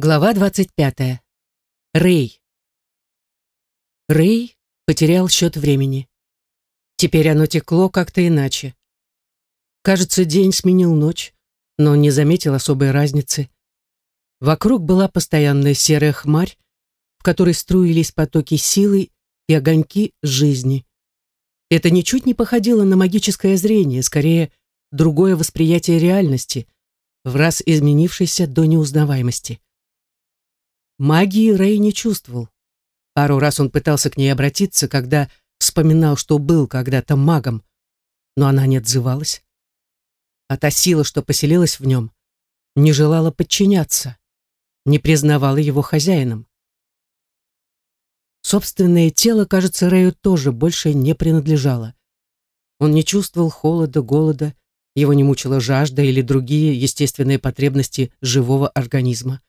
Глава 25. Рэй. Рэй потерял счет времени. Теперь оно текло как-то иначе. Кажется, день сменил ночь, но он не заметил особой разницы. Вокруг была постоянная серая хмарь, в которой струились потоки силы и огоньки жизни. Это ничуть не походило на магическое зрение, скорее, другое восприятие реальности, в раз изменившееся до неузнаваемости. Магии Рэй не чувствовал. Пару раз он пытался к ней обратиться, когда вспоминал, что был когда-то магом, но она не отзывалась. А та сила, что поселилась в нем, не желала подчиняться, не признавала его хозяином. Собственное тело, кажется, Рэю тоже больше не принадлежало. Он не чувствовал холода, голода, его не мучила жажда или другие естественные потребности живого организма.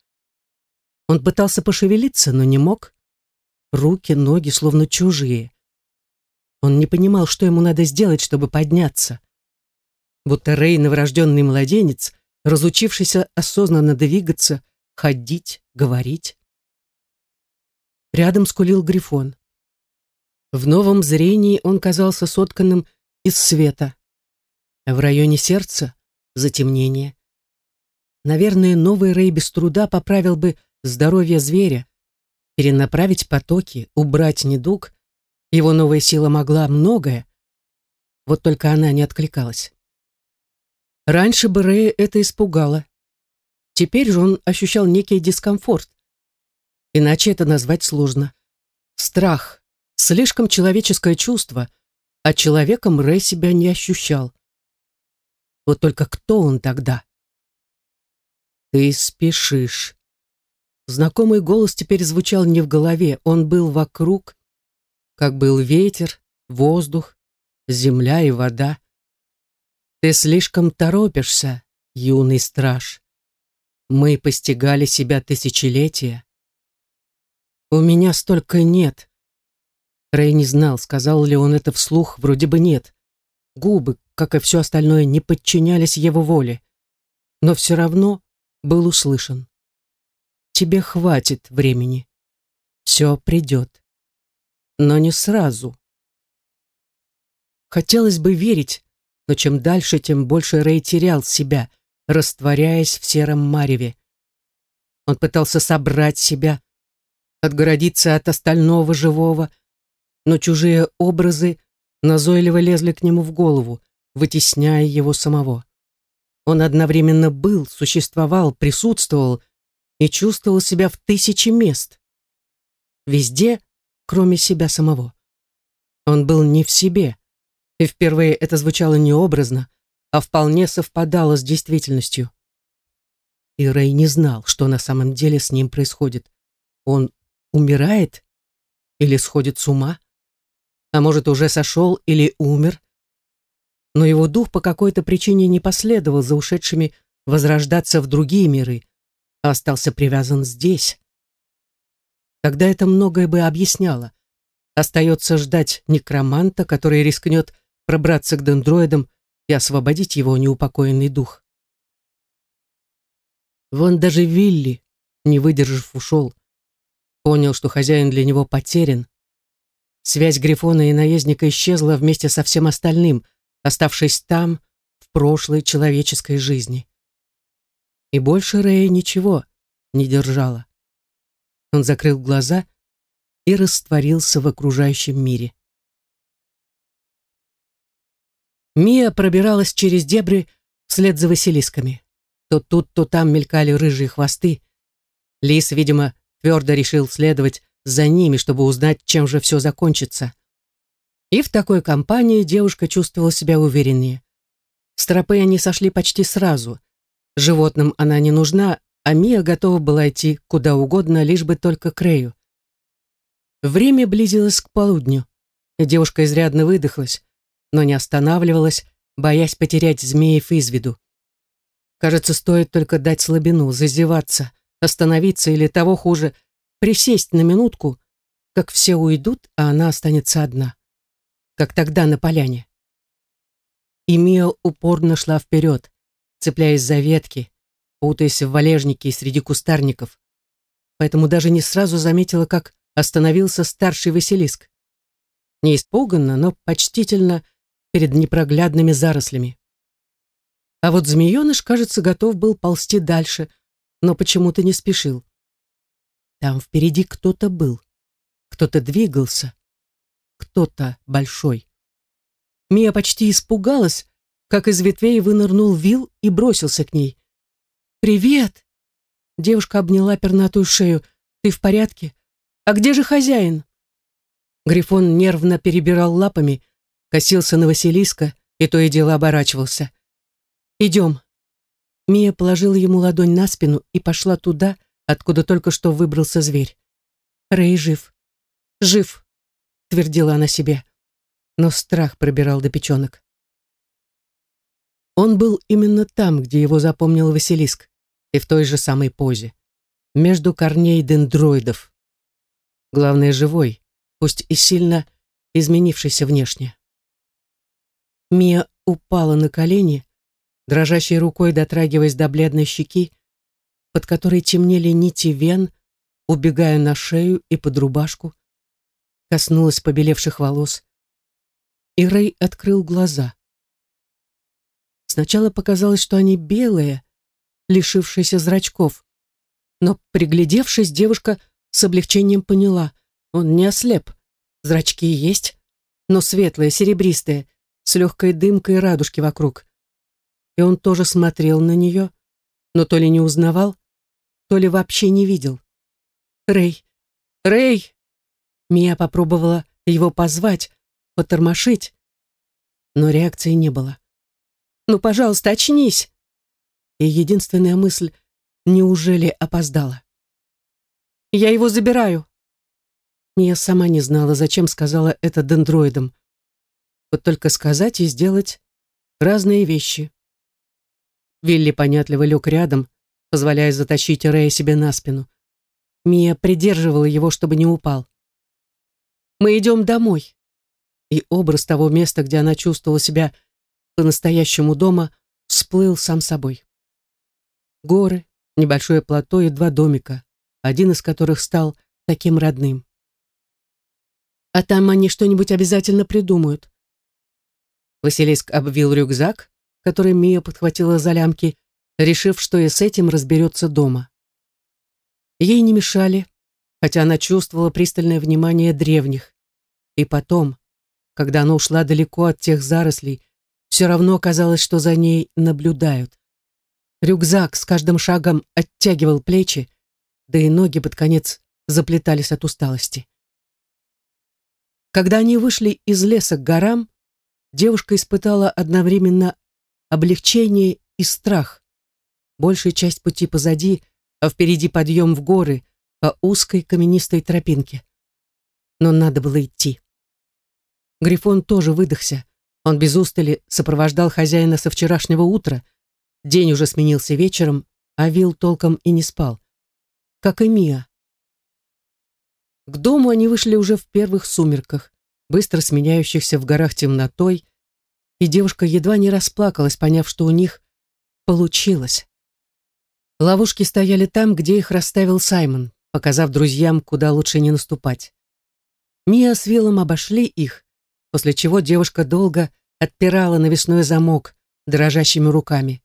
Он пытался пошевелиться, но не мог. Руки, ноги словно чужие. Он не понимал, что ему надо сделать, чтобы подняться. Будто Рэй, новорожденный младенец, разучившийся осознанно двигаться, ходить, говорить. Рядом скулил Грифон. В новом зрении он казался сотканным из света. В районе сердца — затемнение. Наверное, новый Рэй без труда поправил бы здоровье зверя, перенаправить потоки, убрать недуг. Его новая сила могла многое, вот только она не откликалась. Раньше бы Рэя это испугало. Теперь же он ощущал некий дискомфорт. Иначе это назвать сложно. Страх — слишком человеческое чувство, а человеком Рэй себя не ощущал. Вот только кто он тогда? «Ты спешишь», Знакомый голос теперь звучал не в голове, он был вокруг, как был ветер, воздух, земля и вода. Ты слишком торопишься, юный страж. Мы постигали себя тысячелетия. У меня столько нет. Рэй не знал, сказал ли он это вслух, вроде бы нет. Губы, как и все остальное, не подчинялись его воле. Но все равно был услышан тебе хватит времени. Все придет. Но не сразу. Хотелось бы верить, но чем дальше, тем больше Рэй терял себя, растворяясь в сером мареве. Он пытался собрать себя, отгородиться от остального живого, но чужие образы назойливо лезли к нему в голову, вытесняя его самого. Он одновременно был, существовал, присутствовал, и чувствовал себя в тысячи мест. Везде, кроме себя самого. Он был не в себе, и впервые это звучало не образно, а вполне совпадало с действительностью. И Рэй не знал, что на самом деле с ним происходит. Он умирает или сходит с ума, а может, уже сошел или умер, но его дух по какой-то причине не последовал за ушедшими возрождаться в другие миры, а остался привязан здесь. Тогда это многое бы объясняло. Остается ждать некроманта, который рискнет пробраться к дендроидам и освободить его неупокоенный дух. Вон даже Вилли, не выдержав, ушел. Понял, что хозяин для него потерян. Связь Грифона и наездника исчезла вместе со всем остальным, оставшись там, в прошлой человеческой жизни. И больше Рэя ничего не держало. Он закрыл глаза и растворился в окружающем мире. Мия пробиралась через дебри вслед за Василисками. То тут, то там мелькали рыжие хвосты. Лис, видимо, твердо решил следовать за ними, чтобы узнать, чем же все закончится. И в такой компании девушка чувствовала себя увереннее. С тропы они сошли почти сразу. Животным она не нужна, а Мия готова была идти куда угодно, лишь бы только к Рэю. Время близилось к полудню, и девушка изрядно выдохлась, но не останавливалась, боясь потерять змеев из виду. Кажется, стоит только дать слабину, зазеваться, остановиться или того хуже, присесть на минутку, как все уйдут, а она останется одна. Как тогда на поляне. И Мия упорно шла вперед, цепляясь за ветки, путаясь в валежнике среди кустарников, поэтому даже не сразу заметила, как остановился старший Василиск. Не испуганно, но почтительно перед непроглядными зарослями. А вот змееныш, кажется, готов был ползти дальше, но почему-то не спешил. Там впереди кто-то был, кто-то двигался, кто-то большой. Мия почти испугалась, как из ветвей вынырнул Вил и бросился к ней. «Привет!» Девушка обняла пернатую шею. «Ты в порядке? А где же хозяин?» Грифон нервно перебирал лапами, косился на Василиска и то и дело оборачивался. «Идем». Мия положила ему ладонь на спину и пошла туда, откуда только что выбрался зверь. Рэй жив. Жив, твердила она себе. Но страх пробирал до печенок. Он был именно там, где его запомнил Василиск, и в той же самой позе, между корней дендроидов. Главное, живой, пусть и сильно изменившийся внешне. Мия упала на колени, дрожащей рукой дотрагиваясь до бледной щеки, под которой темнели нити вен, убегая на шею и под рубашку, коснулась побелевших волос. И Рэй открыл глаза. Сначала показалось, что они белые, лишившиеся зрачков, но, приглядевшись, девушка с облегчением поняла, он не ослеп, зрачки есть, но светлые, серебристые, с легкой дымкой радужки вокруг и он тоже смотрел на нее, но то ли не узнавал, то ли вообще не видел. «Рэй! Рэй!» Мия попробовала его позвать, потормошить, но реакции не было. «Ну, пожалуйста, очнись!» И единственная мысль — неужели опоздала? «Я его забираю!» Мия сама не знала, зачем сказала это дендроидам. Вот только сказать и сделать разные вещи. Вилли понятливо лег рядом, позволяя затащить Рэя себе на спину. Мия придерживала его, чтобы не упал. «Мы идем домой». И образ того места, где она чувствовала себя по-настоящему дома, всплыл сам собой. Горы, небольшое плато и два домика, один из которых стал таким родным. А там они что-нибудь обязательно придумают. Василиск обвил рюкзак, который Мия подхватила за лямки, решив, что и с этим разберется дома. Ей не мешали, хотя она чувствовала пристальное внимание древних. И потом, когда она ушла далеко от тех зарослей, все равно казалось, что за ней наблюдают. Рюкзак с каждым шагом оттягивал плечи, да и ноги под конец заплетались от усталости. Когда они вышли из леса к горам, девушка испытала одновременно облегчение и страх. Большая часть пути позади, а впереди подъем в горы по узкой каменистой тропинке. Но надо было идти. Грифон тоже выдохся. Он без устали сопровождал хозяина со вчерашнего утра. День уже сменился вечером, а Вил толком и не спал. Как и Мия. К дому они вышли уже в первых сумерках, быстро сменяющихся в горах темнотой, и девушка едва не расплакалась, поняв, что у них получилось. Ловушки стояли там, где их расставил Саймон, показав друзьям, куда лучше не наступать. Мия с Виллом обошли их, после чего девушка долго отпирала навесной замок дрожащими руками.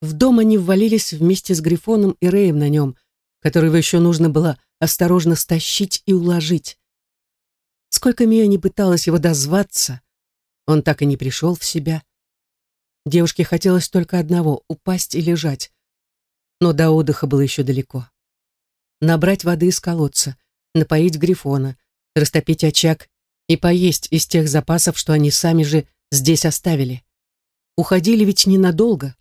В дом они ввалились вместе с Грифоном и Рэем на нем, которого еще нужно было осторожно стащить и уложить. Сколько Мия не пыталась его дозваться, он так и не пришел в себя. Девушке хотелось только одного — упасть и лежать. Но до отдыха было еще далеко. Набрать воды из колодца, напоить грифона, растопить очаг и поесть из тех запасов, что они сами же здесь оставили. Уходили ведь ненадолго.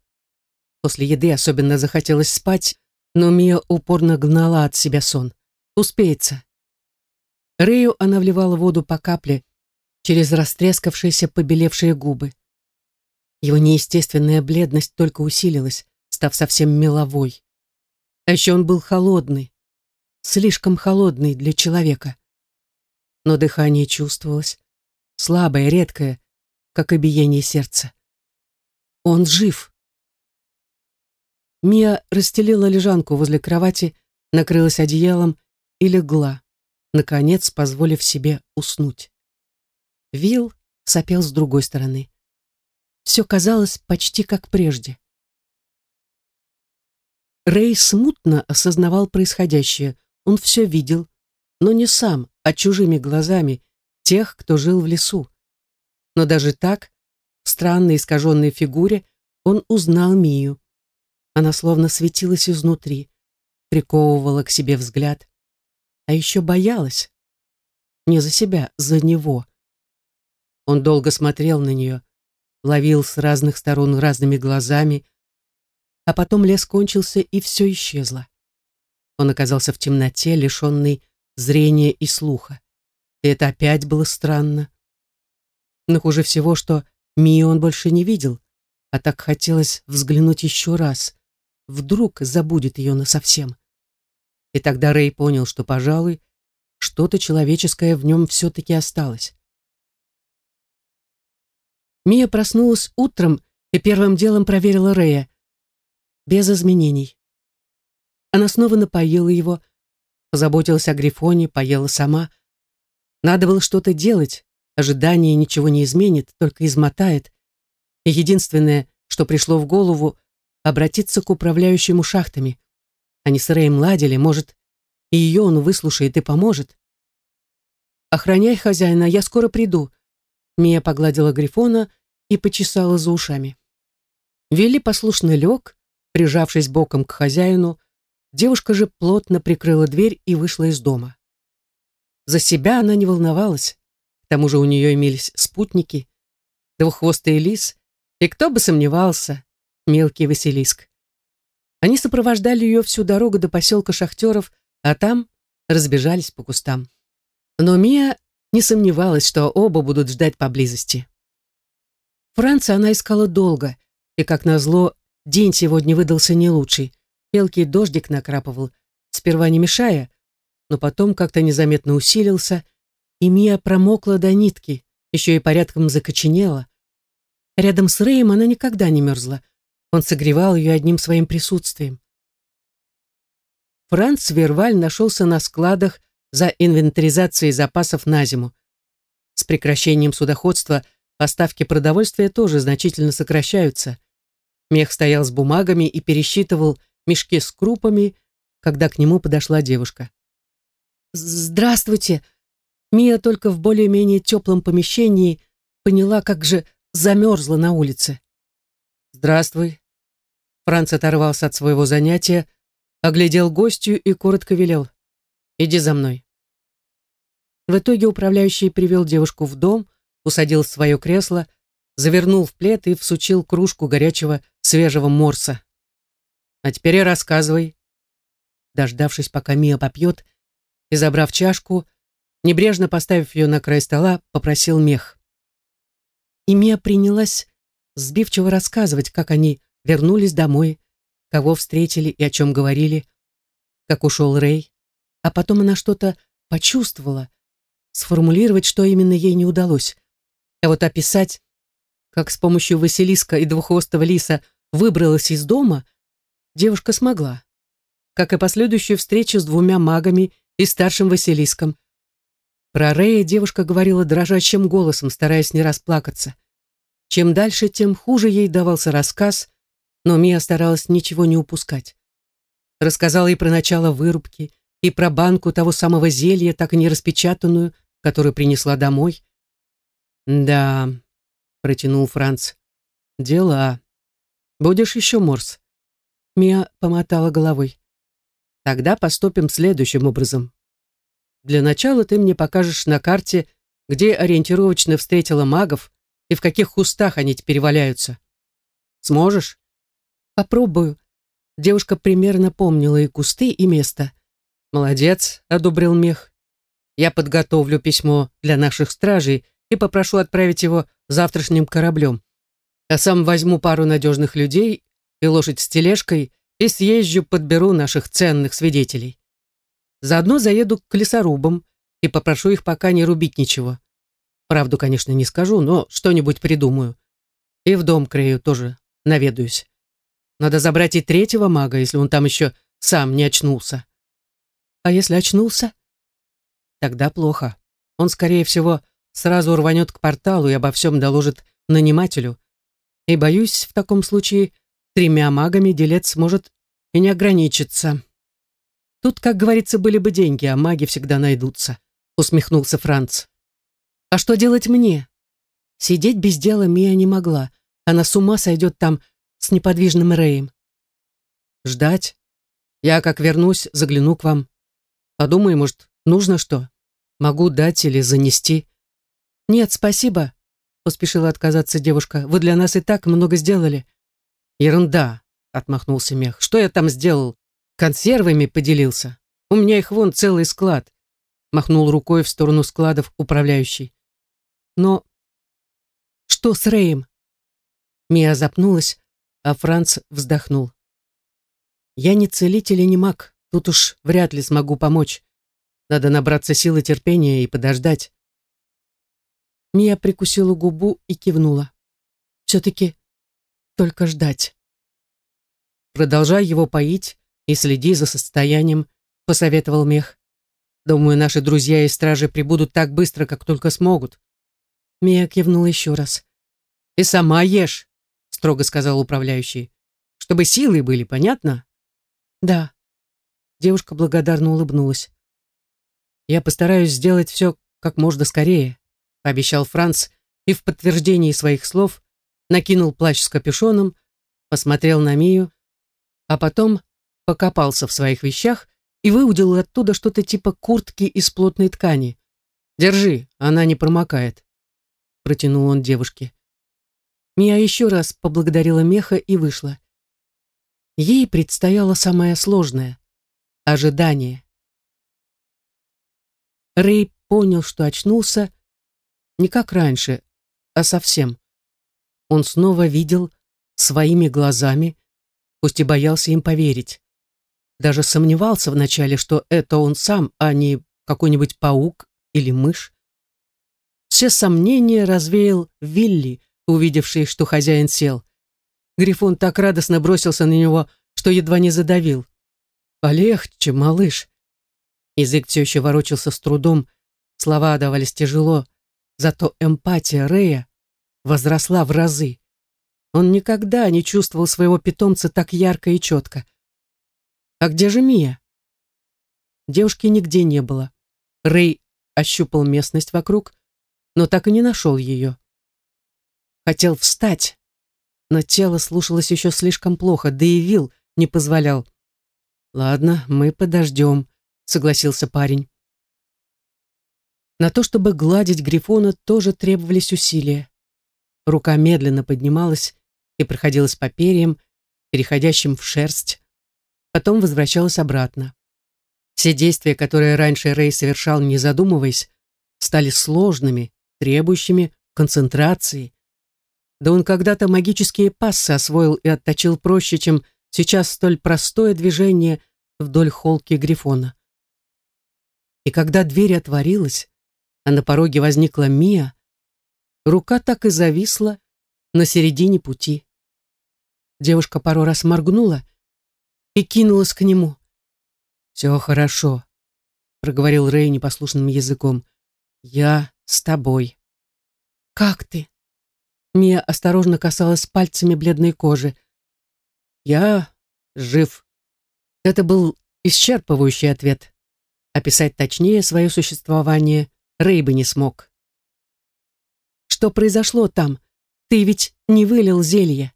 После еды особенно захотелось спать, но Мия упорно гнала от себя сон. Успеется. Рэю она вливала воду по капле, через растрескавшиеся побелевшие губы. Его неестественная бледность только усилилась, став совсем меловой. А еще он был холодный, слишком холодный для человека. Но дыхание чувствовалось, слабое, редкое, как и биение сердца. Он жив. Мия расстелила лежанку возле кровати, накрылась одеялом и легла, наконец позволив себе уснуть. Вил сопел с другой стороны. Все казалось почти как прежде. Рэй смутно осознавал происходящее. Он все видел, но не сам, а чужими глазами, тех, кто жил в лесу. Но даже так, в странной искаженной фигуре, он узнал Мию. Она словно светилась изнутри, приковывала к себе взгляд, а еще боялась. Не за себя, за него. Он долго смотрел на нее, ловил с разных сторон разными глазами, а потом лес кончился, и все исчезло. Он оказался в темноте, лишенный зрения и слуха. И это опять было странно. Но хуже всего, что Мию он больше не видел, а так хотелось взглянуть еще раз. Вдруг забудет ее насовсем. И тогда Рэй понял, что, пожалуй, что-то человеческое в нем все-таки осталось. Мия проснулась утром и первым делом проверила Рэя. Без изменений. Она снова напоила его, позаботилась о Грифоне, поела сама. Надо было что-то делать, ожидание ничего не изменит, только измотает. И единственное, что пришло в голову, обратиться к управляющему шахтами. Они с Рэем ладили, может, и ее он выслушает и поможет. «Охраняй хозяина, я скоро приду», Мия погладила Грифона и почесала за ушами. Вилли послушно лег, прижавшись боком к хозяину, девушка же плотно прикрыла дверь и вышла из дома. За себя она не волновалась, к тому же у нее имелись спутники, двуххвостый лис, и кто бы сомневался, мелкий Василиск. Они сопровождали ее всю дорогу до поселка шахтеров, а там разбежались по кустам. Но Мия не сомневалась, что оба будут ждать поблизости. Франца она искала долго, и, как назло, день сегодня выдался не лучший. Мелкий дождик накрапывал, сперва не мешая, но потом как-то незаметно усилился, и Мия промокла до нитки, еще и порядком закоченела. Рядом с Рэем она никогда не мерзла. Он согревал ее одним своим присутствием. Франц Верваль нашелся на складах за инвентаризацией запасов на зиму. С прекращением судоходства поставки продовольствия тоже значительно сокращаются. Мех стоял с бумагами и пересчитывал мешки с крупами, когда к нему подошла девушка. «Здравствуйте!» Мия только в более-менее теплом помещении поняла, как же замерзла на улице. «Здравствуй!» Франц оторвался от своего занятия, оглядел гостью и коротко велел. «Иди за мной». В итоге управляющий привел девушку в дом, усадил в свое кресло, завернул в плед и всучил кружку горячего свежего морса. «А теперь рассказывай». Дождавшись, пока Мия попьет, и забрав чашку, небрежно поставив ее на край стола, попросил мех. И Мия принялась сбивчиво рассказывать, как они вернулись домой, кого встретили и о чем говорили, как ушел Рэй, а потом она что-то почувствовала, Сформулировать, что именно ей не удалось. А вот описать, как с помощью Василиска и двуххвостого лиса выбралась из дома, девушка смогла. Как и последующую встречу с двумя магами и старшим Василиском. Про Рея девушка говорила дрожащим голосом, стараясь не расплакаться. Чем дальше, тем хуже ей давался рассказ, но Мия старалась ничего не упускать. Рассказала и про начало вырубки, и про банку того самого зелья, так и не распечатанную, которую принесла домой. «Да», — протянул Франц, — «дела. Будешь еще морс?» Мия помотала головой. «Тогда поступим следующим образом. Для начала ты мне покажешь на карте, где ориентировочно встретила магов и в каких кустах они теперь валяются. Сможешь?» «Попробую». Девушка примерно помнила и кусты, и место. «Молодец», — одобрил мех. Я подготовлю письмо для наших стражей и попрошу отправить его завтрашним кораблем. А сам возьму пару надежных людей и лошадь с тележкой и съезжу подберу наших ценных свидетелей. Заодно заеду к лесорубам и попрошу их пока не рубить ничего. Правду, конечно, не скажу, но что-нибудь придумаю. И в дом Крею тоже наведаюсь. Надо забрать и третьего мага, если он там еще сам не очнулся. А если очнулся? Тогда плохо. Он, скорее всего, сразу рванет к порталу и обо всем доложит нанимателю. И, боюсь, в таком случае тремя магами делец может и не ограничиться. Тут, как говорится, были бы деньги, а маги всегда найдутся, усмехнулся Франц. А что делать мне? Сидеть без дела Мия не могла. Она с ума сойдет там с неподвижным Рэем. Ждать. Я, как вернусь, загляну к вам. Подумай, может, нужно что? Могу дать или занести. Нет, спасибо, поспешила отказаться девушка. Вы для нас и так много сделали. Ерунда, отмахнулся Мех. Что я там сделал? Консервами поделился. У меня их вон целый склад. Махнул рукой в сторону складов управляющий. Но что с Рэем? Мия запнулась, а Франц вздохнул. Я не целитель и не маг. Тут уж вряд ли смогу помочь. Надо набраться силы терпения и подождать. Мия прикусила губу и кивнула. Все-таки только ждать. Продолжай его поить и следи за состоянием, посоветовал Мех. Думаю, наши друзья и стражи прибудут так быстро, как только смогут. Мия кивнула еще раз. «И сама ешь», — строго сказал управляющий. «Чтобы силы были, понятно?» «Да». Девушка благодарно улыбнулась. «Я постараюсь сделать все как можно скорее», — пообещал Франц и в подтверждении своих слов накинул плащ с капюшоном, посмотрел на Мию, а потом покопался в своих вещах и выудил оттуда что-то типа куртки из плотной ткани. «Держи, она не промокает» протянул он девушке. Мия еще раз поблагодарила Меха и вышла. Ей предстояло самое сложное — ожидание. Рэй понял, что очнулся не как раньше, а совсем. Он снова видел своими глазами, пусть и боялся им поверить. Даже сомневался вначале, что это он сам, а не какой-нибудь паук или мышь. Все сомнения развеял Вилли, увидевший, что хозяин сел. Грифон так радостно бросился на него, что едва не задавил. «Полегче, малыш!» Язык все еще ворочался с трудом, слова давались тяжело, зато эмпатия Рея возросла в разы. Он никогда не чувствовал своего питомца так ярко и четко. «А где же Мия?» Девушки нигде не было. Рэй ощупал местность вокруг, но так и не нашел ее. Хотел встать, но тело слушалось еще слишком плохо, да и Вил не позволял. «Ладно, мы подождем», — согласился парень. На то, чтобы гладить Грифона, тоже требовались усилия. Рука медленно поднималась и проходилась по перьям, переходящим в шерсть, потом возвращалась обратно. Все действия, которые раньше Рэй совершал, не задумываясь, стали сложными, требующими концентрации. Да он когда-то магические пассы освоил и отточил проще, чем сейчас столь простое движение вдоль холки Грифона. И когда дверь отворилась, а на пороге возникла Мия, рука так и зависла на середине пути. Девушка пару раз моргнула и кинулась к нему. «Все хорошо», — проговорил Рэй непослушным языком. «Я с тобой». «Как ты?» Мия осторожно касалась пальцами бледной кожи. «Я жив». Это был исчерпывающий ответ. Описать точнее свое существование Рэй бы не смог. «Что произошло там? Ты ведь не вылил зелье?»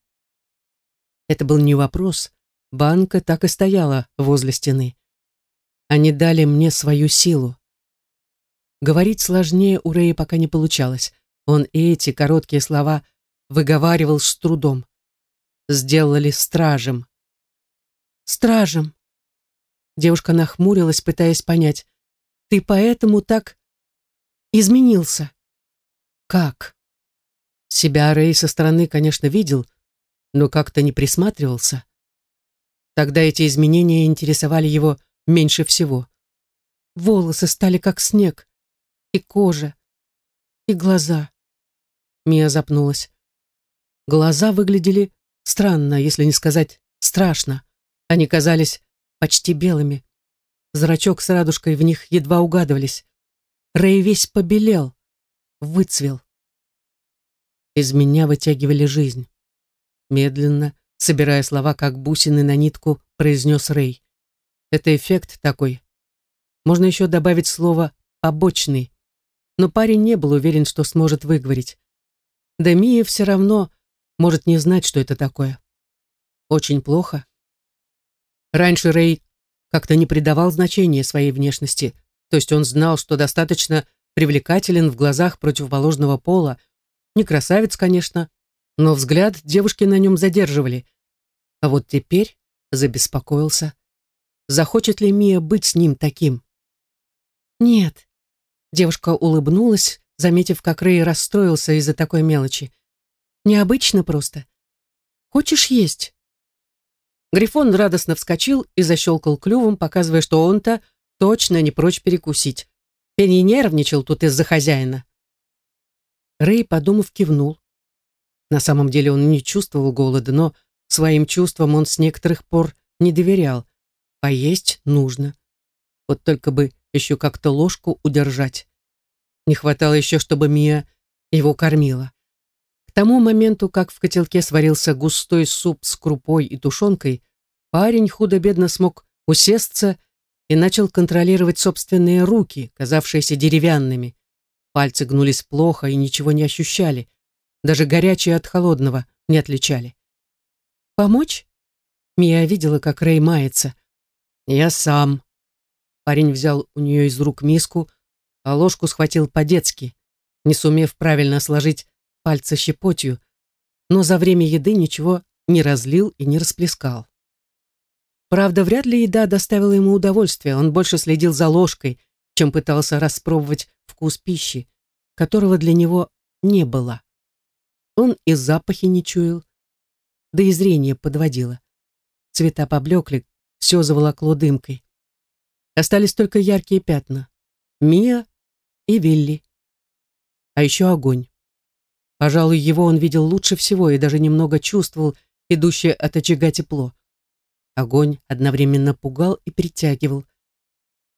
Это был не вопрос. Банка так и стояла возле стены. Они дали мне свою силу. Говорить сложнее у Рэя пока не получалось. Он и эти короткие слова выговаривал с трудом. Сделали стражем. Стражем. Девушка нахмурилась, пытаясь понять. Ты поэтому так изменился? Как? Себя Рэй со стороны, конечно, видел, но как-то не присматривался. Тогда эти изменения интересовали его меньше всего. Волосы стали как снег, и кожа, и глаза. Мия запнулась. Глаза выглядели странно, если не сказать страшно. Они казались почти белыми. зрачок с радужкой в них едва угадывались. Рэй весь побелел, выцвел. Из меня вытягивали жизнь. Медленно, собирая слова, как бусины на нитку, произнес Рэй. Это эффект такой. Можно еще добавить слово «побочный». Но парень не был уверен, что сможет выговорить. Да Мия все равно может не знать, что это такое. Очень плохо. Раньше Рэй как-то не придавал значения своей внешности, то есть он знал, что достаточно привлекателен в глазах противоположного пола. Не красавец, конечно, но взгляд девушки на нем задерживали. А вот теперь забеспокоился. Захочет ли Мия быть с ним таким? Нет. Девушка улыбнулась, заметив, как Рэй расстроился из-за такой мелочи. Необычно просто. Хочешь есть? Грифон радостно вскочил и защелкал клювом, показывая, что он-то точно не прочь перекусить. Пенни нервничал тут из-за хозяина. Рэй, подумав, кивнул. На самом деле он не чувствовал голода, но своим чувствам он с некоторых пор не доверял. Поесть нужно. Вот только бы еще как-то ложку удержать. Не хватало еще, чтобы Мия его кормила. К тому моменту, как в котелке сварился густой суп с крупой и тушенкой, парень худо-бедно смог усесться и начал контролировать собственные руки, казавшиеся деревянными. Пальцы гнулись плохо и ничего не ощущали. Даже горячее от холодного не отличали. «Помочь?» Мия видела, как Рэй мается. «Я сам». Парень взял у нее из рук миску, а ложку схватил по-детски, не сумев правильно сложить пальцы щепотью, но за время еды ничего не разлил и не расплескал. Правда, вряд ли еда доставила ему удовольствие, он больше следил за ложкой, чем пытался распробовать вкус пищи, которого для него не было. Он и запахи не чуял, да и зрение подводило. Цвета поблекли, все заволокло дымкой. Остались только яркие пятна. Мия и Вилли. А еще огонь. Пожалуй, его он видел лучше всего и даже немного чувствовал идущее от очага тепло. Огонь одновременно пугал и притягивал.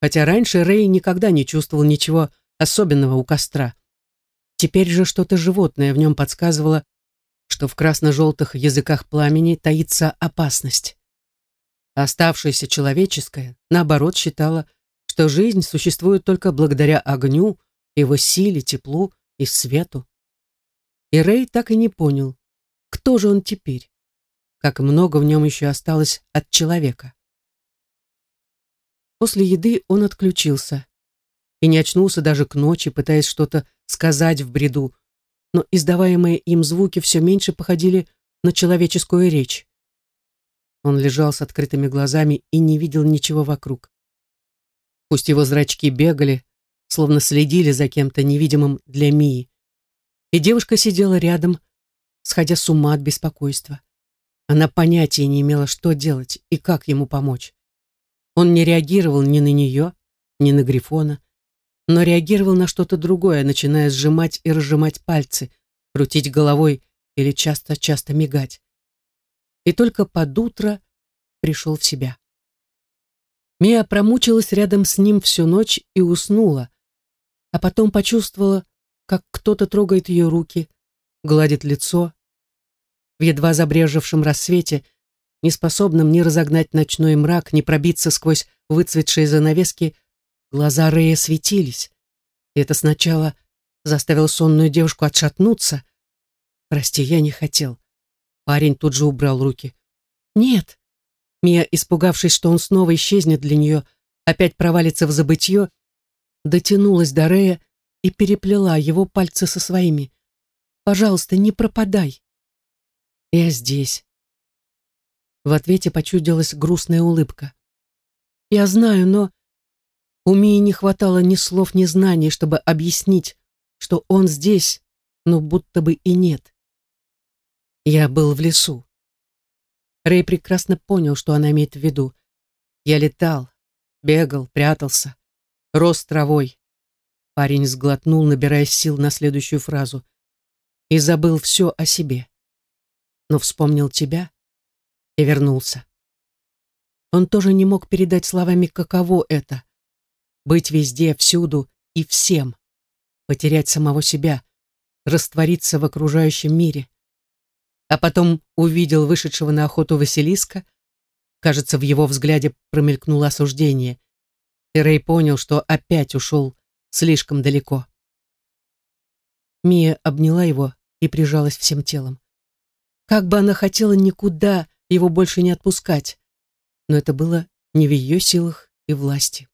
Хотя раньше Рэй никогда не чувствовал ничего особенного у костра. Теперь же что-то животное в нем подсказывало, что в красно-желтых языках пламени таится опасность. Оставшаяся человеческая, наоборот, считала, что жизнь существует только благодаря огню, его силе, теплу и свету. И Рэй так и не понял, кто же он теперь, как много в нем еще осталось от человека. После еды он отключился и не очнулся даже к ночи, пытаясь что-то сказать в бреду, но издаваемые им звуки все меньше походили на человеческую речь. Он лежал с открытыми глазами и не видел ничего вокруг. Пусть его зрачки бегали, словно следили за кем-то невидимым для Мии, и девушка сидела рядом, сходя с ума от беспокойства. Она понятия не имела, что делать и как ему помочь. Он не реагировал ни на нее, ни на Грифона, но реагировал на что-то другое, начиная сжимать и разжимать пальцы, крутить головой или часто-часто мигать. И только под утро пришел в себя. Мия промучилась рядом с ним всю ночь и уснула, а потом почувствовала, как кто-то трогает ее руки, гладит лицо. В едва забрежевшем рассвете, неспособном ни разогнать ночной мрак, ни пробиться сквозь выцветшие занавески, глаза Рея светились. И это сначала заставило сонную девушку отшатнуться. «Прости, я не хотел». Парень тут же убрал руки. «Нет». Мия, испугавшись, что он снова исчезнет для нее, опять провалится в забытье, дотянулась до Рея и переплела его пальцы со своими. «Пожалуйста, не пропадай!» «Я здесь». В ответе почудилась грустная улыбка. «Я знаю, но...» У Мии не хватало ни слов, ни знаний, чтобы объяснить, что он здесь, но будто бы и нет. Я был в лесу. Рэй прекрасно понял, что она имеет в виду. Я летал, бегал, прятался, рос травой. Парень сглотнул, набирая сил на следующую фразу. И забыл все о себе. Но вспомнил тебя и вернулся. он тоже не мог передать словами, каково это — быть везде, всюду и всем, потерять самого себя, раствориться в окружающем мире. А потом увидел вышедшего на охоту Василиска, кажется, в его взгляде промелькнуло осуждение, и Рэй понял, что опять ушел слишком далеко. Мия обняла его и прижалась всем телом. Как бы она хотела никуда его больше не отпускать, но это было не в ее силах и власти.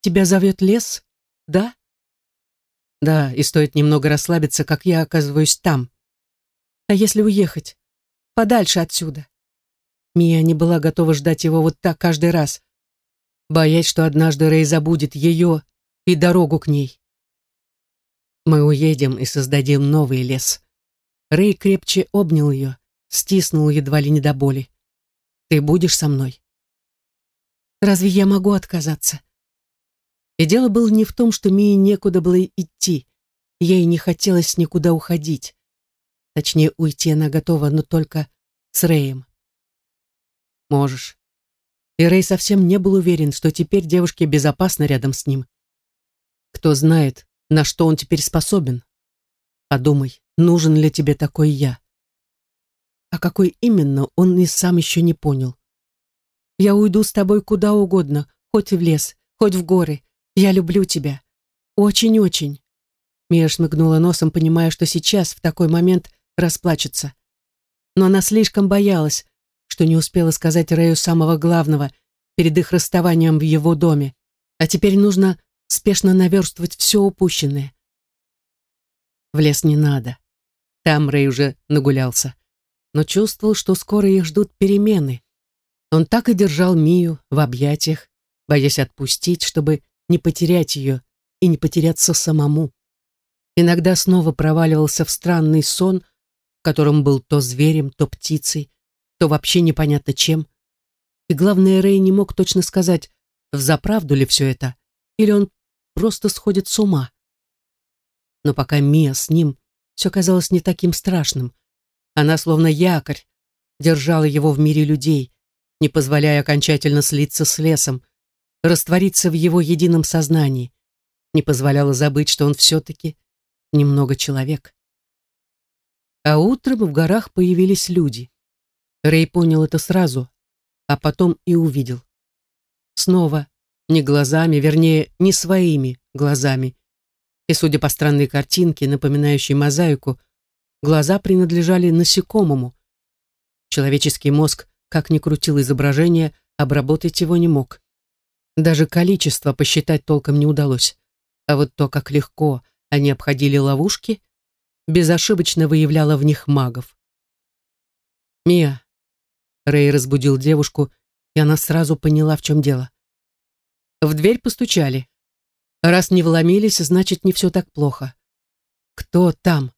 «Тебя зовет лес, да?» «Да, и стоит немного расслабиться, как я оказываюсь там». «А если уехать? Подальше отсюда?» Мия не была готова ждать его вот так каждый раз, боясь, что однажды Рэй забудет ее и дорогу к ней. Мы уедем и создадим новый лес. Рэй крепче обнял ее, стиснул едва ли не до боли. Ты будешь со мной? Разве я могу отказаться? И дело было не в том, что Мии некуда было идти. Ей не хотелось никуда уходить. Точнее, уйти она готова, но только с Рэем. Можешь. И Рэй совсем не был уверен, что теперь девушке безопасно рядом с ним. Кто знает, на что он теперь способен. Подумай, нужен ли тебе такой я? А какой именно, он и сам еще не понял. Я уйду с тобой куда угодно, хоть в лес, хоть в горы. Я люблю тебя. Очень-очень. Мия шмыгнула носом, понимая, что сейчас, в такой момент, расплачется. Но она слишком боялась, что не успела сказать Рэю самого главного перед их расставанием в его доме. А теперь нужно спешно наверстывать все упущенное. В лес не надо. Там Рэй уже нагулялся, но чувствовал, что скоро их ждут перемены. Он так и держал Мию в объятиях, боясь отпустить, чтобы не потерять ее и не потеряться самому. Иногда снова проваливался в странный сон, в котором был то зверем, то птицей, то вообще непонятно чем. И главное, Рэй не мог точно сказать, взаправду ли все это, или он просто сходит с ума. Но пока Мия с ним, все казалось не таким страшным. Она словно якорь держала его в мире людей, не позволяя окончательно слиться с лесом, раствориться в его едином сознании, не позволяла забыть, что он все-таки немного человек. А утром в горах появились люди. Рэй понял это сразу, а потом и увидел. Снова не глазами, вернее, не своими глазами. И, судя по странной картинке, напоминающей мозаику, глаза принадлежали насекомому. Человеческий мозг, как ни крутил изображение, обработать его не мог. Даже количество посчитать толком не удалось. А вот то, как легко они обходили ловушки, безошибочно выявляло в них магов. «Мия!» Рэй разбудил девушку, и она сразу поняла, в чем дело. В дверь постучали. Раз не вломились, значит, не все так плохо. «Кто там?»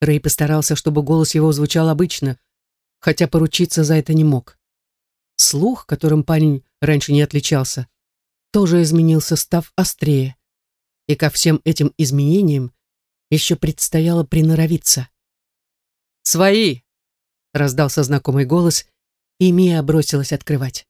Рэй постарался, чтобы голос его звучал обычно, хотя поручиться за это не мог. Слух, которым парень раньше не отличался, тоже изменился, став острее. И ко всем этим изменениям еще предстояло приноровиться. «Свои!» — раздался знакомый голос, и Мия бросилась открывать.